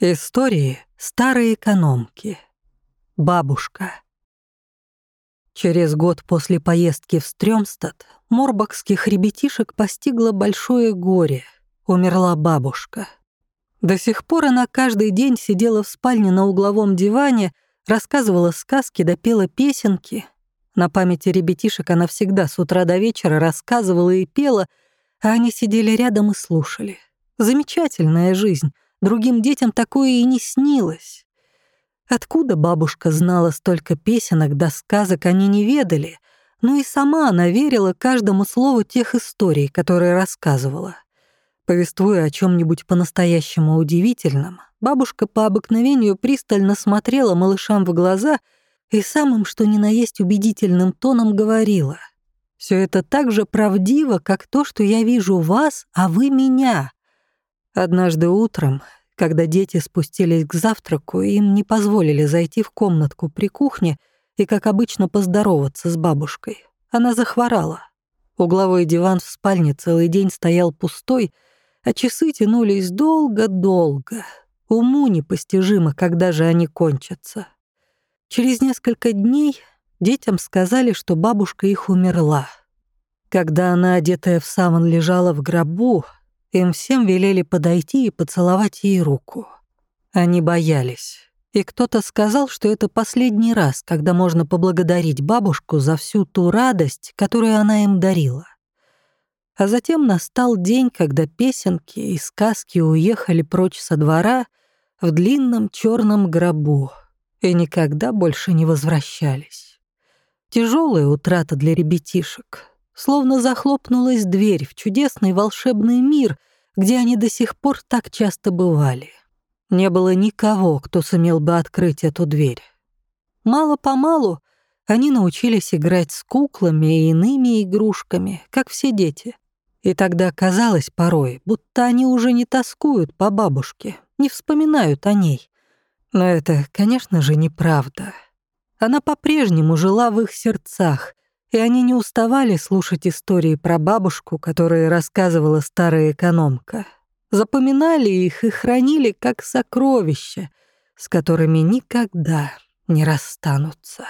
Истории старой экономки. Бабушка. Через год после поездки в Стрёмстад морбокских ребятишек постигло большое горе. Умерла бабушка. До сих пор она каждый день сидела в спальне на угловом диване, рассказывала сказки, допела песенки. На памяти ребятишек она всегда с утра до вечера рассказывала и пела, а они сидели рядом и слушали. Замечательная жизнь — Другим детям такое и не снилось. Откуда бабушка знала столько песенок да сказок, они не ведали, но и сама она верила каждому слову тех историй, которые рассказывала. Повествуя о чем нибудь по-настоящему удивительном, бабушка по обыкновению пристально смотрела малышам в глаза и самым что ни на есть убедительным тоном говорила. Все это так же правдиво, как то, что я вижу вас, а вы меня. Однажды утром, когда дети спустились к завтраку, им не позволили зайти в комнатку при кухне и, как обычно, поздороваться с бабушкой. Она захворала. Угловой диван в спальне целый день стоял пустой, а часы тянулись долго-долго. Уму непостижимо, когда же они кончатся. Через несколько дней детям сказали, что бабушка их умерла. Когда она, одетая в саван, лежала в гробу, им всем велели подойти и поцеловать ей руку. Они боялись. И кто-то сказал, что это последний раз, когда можно поблагодарить бабушку за всю ту радость, которую она им дарила. А затем настал день, когда песенки и сказки уехали прочь со двора в длинном черном гробу и никогда больше не возвращались. Тяжелая утрата для ребятишек, Словно захлопнулась дверь в чудесный волшебный мир, где они до сих пор так часто бывали. Не было никого, кто сумел бы открыть эту дверь. Мало-помалу они научились играть с куклами и иными игрушками, как все дети. И тогда казалось порой, будто они уже не тоскуют по бабушке, не вспоминают о ней. Но это, конечно же, неправда. Она по-прежнему жила в их сердцах, и они не уставали слушать истории про бабушку, которые рассказывала старая экономка. Запоминали их и хранили как сокровища, с которыми никогда не расстанутся.